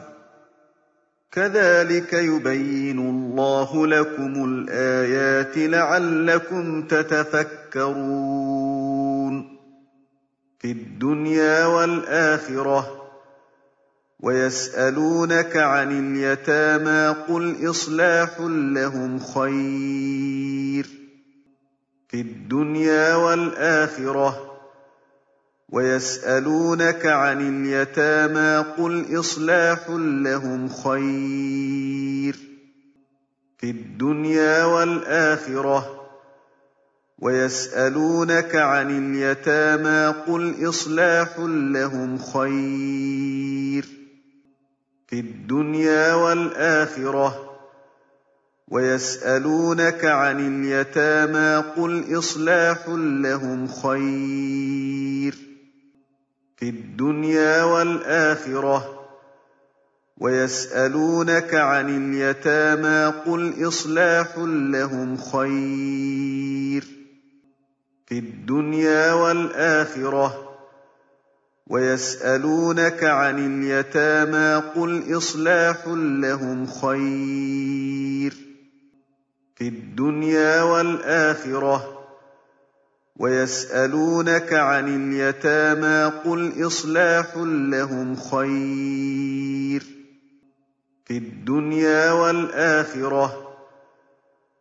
كَذَٰلِكَ يُبَيِّنُ اللَّهُ لَكُمُ الْآيَاتِ لَعَلَّكُمْ تَتَفَكَّرُونَ فِي الدُّنْيَا وَالْآخِرَةِ ۗ وَيَسْأَلُونَكَ عَنِ الْيَتَامَىٰ قُلْ إِصْلَاحٌ لَّهُمْ خَيْرٌ ۖ فِي الدُّنْيَا وَالْآخِرَةِ ۗ وَيَسْأَلُونَكَ عَنِ الْيَتَامَىٰ قُلْ إِصْلَاحٌ لَّهُمْ خَيْرٌ ۖ فِي الدُّنْيَا وَالْآخِرَةِ. وَيَسْأَلُونَكَ عَنِ الْيَتَامَىٰ قُلْ إِصْلَاحٌ لَّهُمْ خَيْرٌ ۖ فِي الدُّنْيَا وَالْآخِرَةِ ۗ. وَيَسْأَلُونَكَ عَنِ الْيَتَامَىٰ قُلْ إِصْلَاحٌ لَّهُمْ خَيْرٌ ۖ فِي الدُّنْيَا وَالْآخِرَةِ ۗ وَيَسْأَلُونَكَ عَنِ الْيَتَامَىٰ قُلْ إِصْلَاحٌ لَّهُمْ خَيْرٌ ۖ فِي الدُّنْيَا وَالْآخِرَةِ ۗ وَيَسْأَلُونَكَ عَنِ الْيَتَامَىٰ قُلْ إِصْلَاحٌ لَّهُمْ خَيْرٌ ۖ فِي الدُّنْيَا وَالْآخِرَةِ ۗ وَيَسْأَلُونَكَ عَنِ الْيَتَامَىٰ قُلْ إِصْلَاحٌ لَّهُمْ خَيْرٌ ۖ فِي الدُّنْيَا وَالْآخِرَةِ.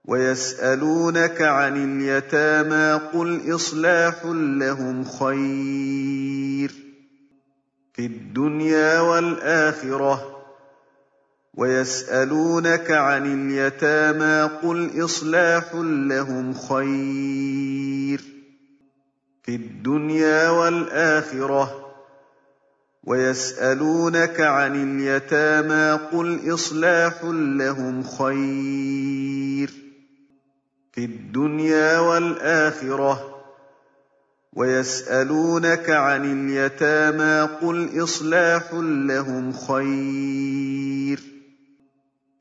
وَيَسْأَلُونَكَ عَنِ الْيَتَامَىٰ قُلْ إِصْلَاحٌ لَّهُمْ خَيْرٌ ۖ فِي الدُّنْيَا وَالْآخِرَةِ ۗ. وَيَسْأَلُونَكَ عَنِ الْيَتَامَىٰ قُلْ إِصْلَاحٌ لَّهُمْ خَيْرٌ ۖ فِي الدُّنْيَا وَالْآخِرَةِ ۗ وَيَسْأَلُونَكَ عَنِ الْيَتَامَىٰ قُلْ إِصْلَاحٌ لَّهُمْ خَيْرٌ فِي الدُّنْيَا وَالْآخِرَةِ ۗ وَيَسْأَلُونَكَ عَنِ الْيَتَامَىٰ قُلْ إِصْلَاحٌ لَّهُمْ خَيْرٌ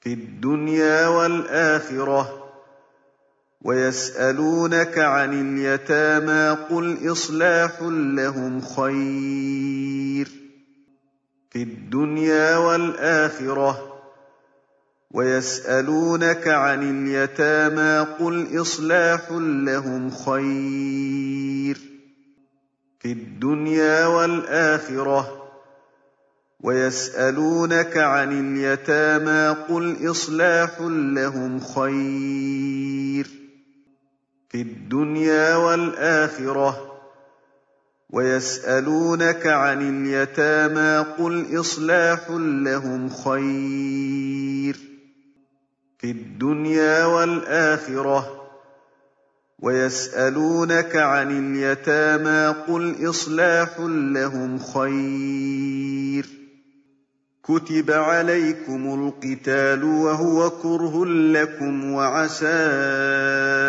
فِي الدُّنْيَا وَالْآخِرَةِ ۗ وَيَسْأَلُونَكَ عَنِ الْيَتَامَىٰ قُلْ إِصْلَاحٌ لَّهُمْ خَيْرٌ فِي الدُّنْيَا وَالْآخِرَةِ. وَيَسْأَلُونَكَ عَنِ الْيَتَامَىٰ قُلْ إِصْلَاحٌ لَّهُمْ خَيْرٌ فِي الدُّنْيَا وَالْآخِرَةِ. وَيَسْأَلُونَكَ عَنِ الْيَتَامَىٰ قُلْ إِصْلَاحٌ لَّهُمْ خَيْرٌ فِي الدُّنْيَا وَالْآخِرَةِ وَيَسْأَلُونَكَ عَنِ الْيَتَامَىٰ قُلْ إِصْلَاحٌ لَّهُمْ خَيْرٌ فِي الدُّنْيَا وَالْآخِرَةِ وَيَسْأَلُونَكَ عَنِ الْيَتَامَىٰ قُلْ إِصْلَاحٌ لَّهُمْ خَيْرٌ ۖ كُتِبَ عَلَيْكُمُ الْقِتَالُ وَهُوَ كُرْهٌ لَّكُمْ وَعَسَىٰ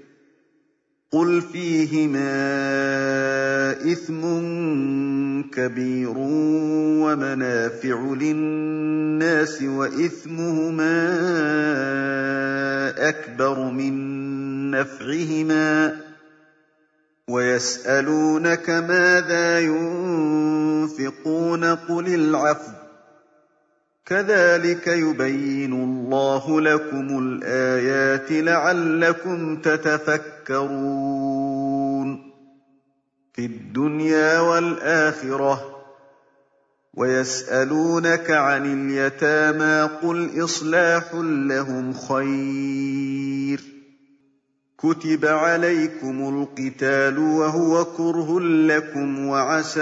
قُلْ فِيهِمَا إِثْمٌ كَبِيرٌ وَمَنَافِعُ لِلنَّاسِ وَإِثْمُهُمَا أَكْبَرُ مِن نَّفْعِهِمَا ۗ وَيَسْأَلُونَكَ مَاذَا يُنفِقُونَ قُلِ الْعَفْوَ ۗ كَذَٰلِكَ يُبَيِّنُ اللَّهُ لَكُمُ الْآيَاتِ لَعَلَّكُمْ تَتَفَكَّرُونَ فِي الدُّنْيَا وَالْآخِرَةِ ۗ وَيَسْأَلُونَكَ عَنِ الْيَتَامَىٰ قُلْ إِصْلَاحٌ لَّهُمْ خَيْرٌ ۖ كُتِبَ عَلَيْكُمُ الْقِتَالُ وَهُوَ كُرْهٌ لَّكُمْ ۖ وَعَسَىٰ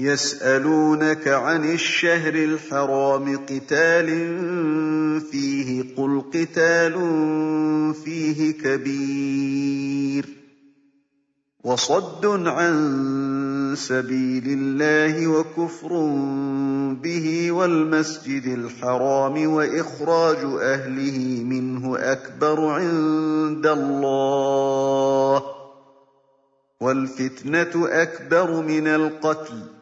يَسْأَلُونَكَ عَنِ الشَّهْرِ الْحَرَامِ قِتَالٍ فِيهِ ۖ قُلْ قِتَالٌ فِيهِ كَبِيرٌ وَصَدٌّ عَن سَبِيلِ اللَّهِ وَكُفْرٌ بِهِ وَالْمَسْجِدِ الْحَرَامِ وَإِخْرَاجُ أَهْلِهِ مِنْهُ أَكْبَرُ عِندَ اللَّهِ ۚ وَالْفِتْنَةُ أَكْبَرُ مِنَ الْقَتْلِ ۗ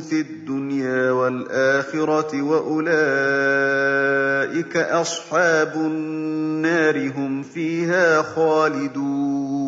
فِي الدُّنْيَا وَالْآخِرَةِ ۖ وَأُولَٰئِكَ أَصْحَابُ النَّارِ ۖ هُمْ فِيهَا خَالِدُونَ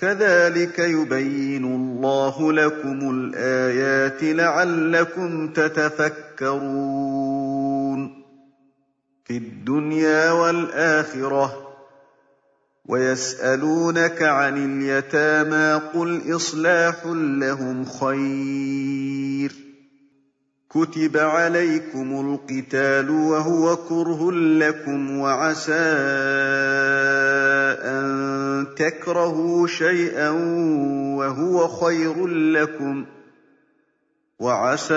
كَذَٰلِكَ يُبَيِّنُ اللَّهُ لَكُمُ الْآيَاتِ لَعَلَّكُمْ تَتَفَكَّرُونَ فِي الدُّنْيَا وَالْآخِرَةِ ۗ وَيَسْأَلُونَكَ عَنِ الْيَتَامَىٰ قُلْ إِصْلَاحٌ لَّهُمْ خَيْرٌ كُتِبَ عَلَيْكُمُ الْقِتَالُ وَهُوَ كُرْهٌ لَّكُمْ وَعَسَىٰ تَكْرَهُوا شَيْئًا وَهُوَ خَيْرٌ لَّكُمْ ۖ وَعَسَىٰ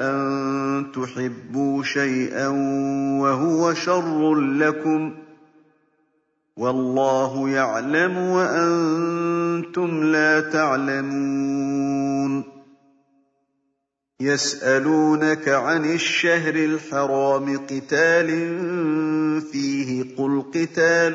أَن تُحِبُّوا شَيْئًا وَهُوَ شَرٌّ لَّكُمْ ۗ وَاللَّهُ يَعْلَمُ وَأَنتُمْ لَا تَعْلَمُونَ يَسْأَلُونَكَ عَنِ الشَّهْرِ الْحَرَامِ قِتَالٍ فِيهِ ۖ قُلْ قِتَالٌ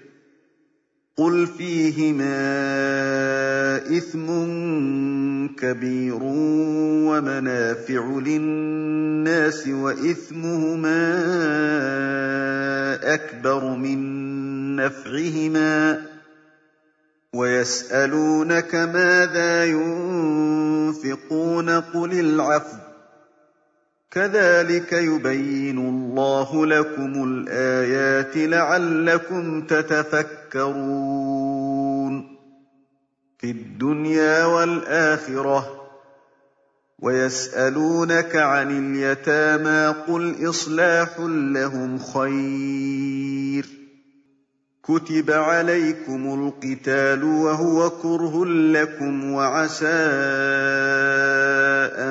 قُلْ فِيهِمَا إِثْمٌ كَبِيرٌ وَمَنَافِعُ لِلنَّاسِ وَإِثْمُهُمَا أَكْبَرُ مِن نَّفْعِهِمَا ۗ وَيَسْأَلُونَكَ مَاذَا يُنفِقُونَ قُلِ الْعَفْوَ ۗ كَذَٰلِكَ يُبَيِّنُ اللَّهُ لَكُمُ الْآيَاتِ لَعَلَّكُمْ تَتَفَكَّرُونَ فِي الدُّنْيَا وَالْآخِرَةِ ۗ وَيَسْأَلُونَكَ عَنِ الْيَتَامَىٰ ۖ قُلْ إِصْلَاحٌ لَّهُمْ خَيْرٌ ۖ كُتِبَ عَلَيْكُمُ الْقِتَالُ وَهُوَ كُرْهٌ لَّكُمْ وَعَسَىٰ أَن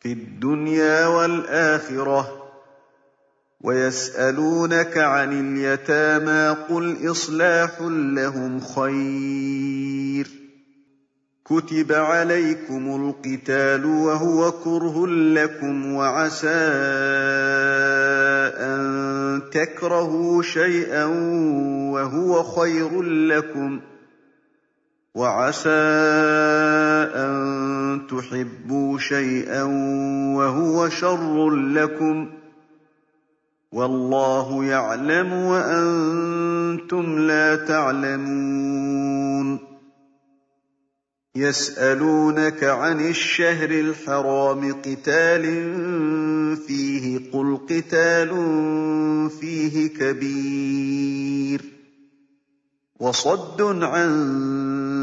فِي الدُّنْيَا وَالْآخِرَةِ ۗ وَيَسْأَلُونَكَ عَنِ الْيَتَامَىٰ قُلْ إِصْلَاحٌ لَّهُمْ خَيْرٌ ۖ كُتِبَ عَلَيْكُمُ الْقِتَالُ وَهُوَ كُرْهٌ لَّكُمْ وَعَسَىٰ أَن تَكْرَهُوا شَيْئًا وَهُوَ خَيْرٌ لَّكُمْ ۖ وَعَسَىٰ أَن تُحِبُّوا شَيْئًا وَهُوَ شَرٌّ لَّكُمْ ۗ وَاللَّهُ يَعْلَمُ وَأَنتُمْ لَا تَعْلَمُونَ يَسْأَلُونَكَ عَنِ الشَّهْرِ الْحَرَامِ قِتَالٍ فِيهِ ۖ قُلْ قِتَالٌ فِيهِ كَبِيرٌ وَصَدٌّ عَن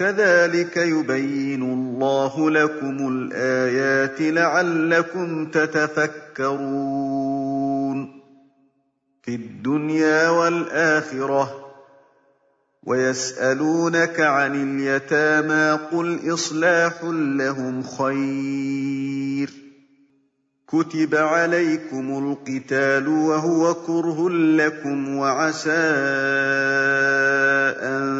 كَذَٰلِكَ يُبَيِّنُ اللَّهُ لَكُمُ الْآيَاتِ لَعَلَّكُمْ تَتَفَكَّرُونَ فِي الدُّنْيَا وَالْآخِرَةِ ۗ وَيَسْأَلُونَكَ عَنِ الْيَتَامَىٰ قُلْ إِصْلَاحٌ لَّهُمْ خَيْرٌ ۖ كُتِبَ عَلَيْكُمُ الْقِتَالُ وَهُوَ كُرْهٌ لَّكُمْ وَعَسَىٰ أَن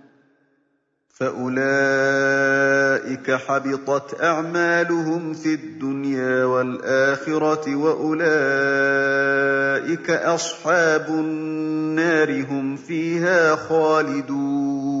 فَأُولَٰئِكَ حَبِطَتْ أَعْمَالُهُمْ فِي الدُّنْيَا وَالْآخِرَةِ وَأُولَٰئِكَ أَصْحَابُ النَّارِ ۖ هُمْ فِيهَا خَالِدُونَ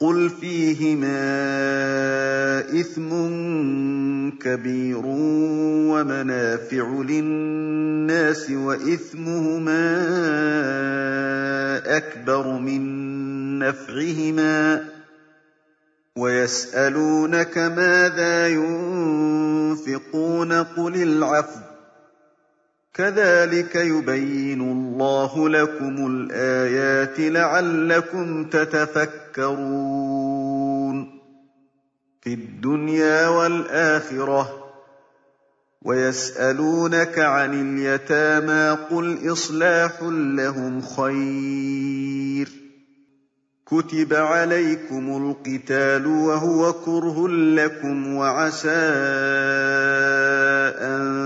قُلْ فِيهِمَا إِثْمٌ كَبِيرٌ وَمَنَافِعُ لِلنَّاسِ وَإِثْمُهُمَا أَكْبَرُ مِن نَّفْعِهِمَا ۗ وَيَسْأَلُونَكَ مَاذَا يُنفِقُونَ قُلِ الْعَفْوَ ۗ كَذَٰلِكَ يُبَيِّنُ اللَّهُ لَكُمُ الْآيَاتِ لَعَلَّكُمْ تَتَفَكَّرُونَ فِي الدُّنْيَا وَالْآخِرَةِ ۗ وَيَسْأَلُونَكَ عَنِ الْيَتَامَىٰ قُلْ إِصْلَاحٌ لَّهُمْ خَيْرٌ ۖ كُتِبَ عَلَيْكُمُ الْقِتَالُ وَهُوَ كُرْهٌ لَّكُمْ ۖ وَعَسَىٰ أَن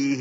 ۖ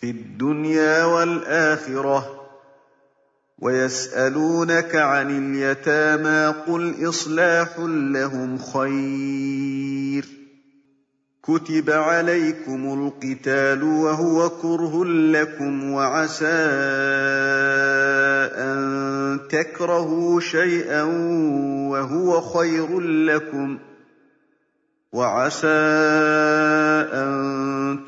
فِي الدُّنْيَا وَالْآخِرَةِ ۗ وَيَسْأَلُونَكَ عَنِ الْيَتَامَىٰ قُلْ إِصْلَاحٌ لَّهُمْ خَيْرٌ ۖ. كُتِبَ عَلَيْكُمُ الْقِتَالُ وَهُوَ كُرْهٌ لَّكُمْ ۖ وَعَسَىٰ أَن تَكْرَهُوا شَيْئًا وَهُوَ خَيْرٌ لَّكُمْ ۖ وَعَسَىٰ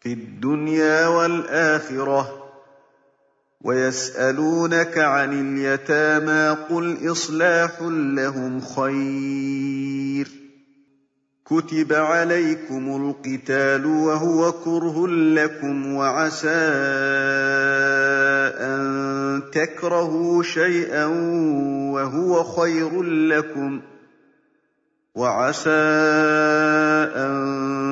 فِي الدُّنْيَا وَالْآخِرَةِ ۗ وَيَسْأَلُونَكَ عَنِ الْيَتَامَىٰ قُلْ إِصْلَاحٌ لَّهُمْ خَيْرٌ ۖ. كُتِبَ عَلَيْكُمُ الْقِتَالُ وَهُوَ كُرْهٌ لَّكُمْ ۖ وَعَسَىٰ أَن تَكْرَهُوا شَيْئًا وَهُوَ خَيْرٌ لَّكُمْ ۖ وَعَسَىٰ أَن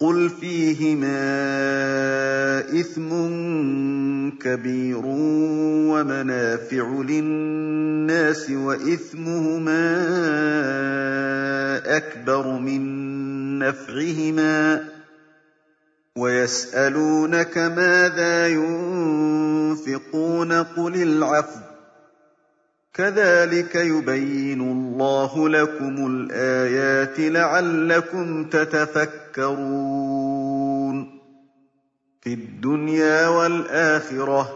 قُلْ فِيهِمَا إِثْمٌ كَبِيرٌ وَمَنَافِعُ لِلنَّاسِ وَإِثْمُهُمَا أَكْبَرُ مِن نَّفْعِهِمَا ۗ وَيَسْأَلُونَكَ مَاذَا يُنفِقُونَ قُلِ الْعَفْوَ ۗ كَذَٰلِكَ يُبَيِّنُ اللَّهُ لَكُمُ الْآيَاتِ لَعَلَّكُمْ تَتَفَكَّرُونَ فِي الدُّنْيَا وَالْآخِرَةِ ۗ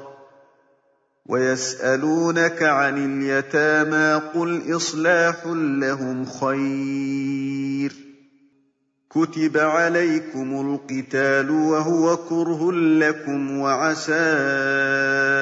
وَيَسْأَلُونَكَ عَنِ الْيَتَامَىٰ قُلْ إِصْلَاحٌ لَّهُمْ خَيْرٌ كُتِبَ عَلَيْكُمُ الْقِتَالُ وَهُوَ كُرْهٌ لَّكُمْ وَعَسَىٰ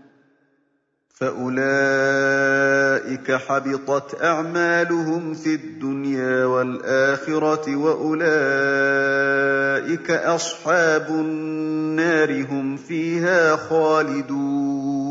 فَأُولَٰئِكَ حَبِطَتْ أَعْمَالُهُمْ فِي الدُّنْيَا وَالْآخِرَةِ ۖ وَأُولَٰئِكَ أَصْحَابُ النَّارِ ۖ هُمْ فِيهَا خَالِدُونَ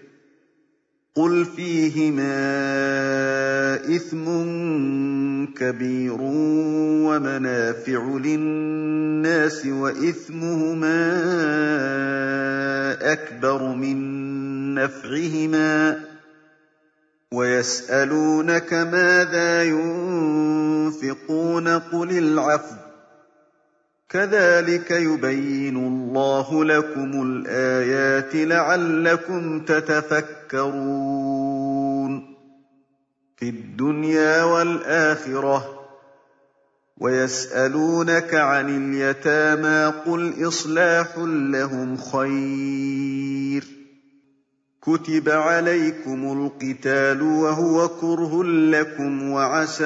قُلْ فِيهِمَا إِثْمٌ كَبِيرٌ وَمَنَافِعُ لِلنَّاسِ وَإِثْمُهُمَا أَكْبَرُ مِن نَّفْعِهِمَا ۗ وَيَسْأَلُونَكَ مَاذَا يُنفِقُونَ قُلِ الْعَفْوَ ۗ كَذَٰلِكَ يُبَيِّنُ اللَّهُ لَكُمُ الْآيَاتِ لَعَلَّكُمْ تَتَفَكَّرُونَ فِي الدُّنْيَا وَالْآخِرَةِ ۗ وَيَسْأَلُونَكَ عَنِ الْيَتَامَىٰ ۖ قُلْ إِصْلَاحٌ لَّهُمْ خَيْرٌ ۖ كُتِبَ عَلَيْكُمُ الْقِتَالُ وَهُوَ كُرْهٌ لَّكُمْ وَعَسَىٰ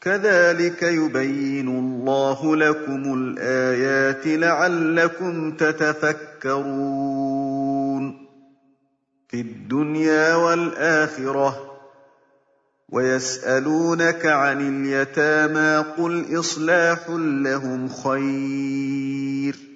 كَذَٰلِكَ يُبَيِّنُ اللَّهُ لَكُمُ الْآيَاتِ لَعَلَّكُمْ تَتَفَكَّرُونَ فِي الدُّنْيَا وَالْآخِرَةِ ۗ وَيَسْأَلُونَكَ عَنِ الْيَتَامَىٰ ۖ قُلْ إِصْلَاحٌ لَّهُمْ خَيْرٌ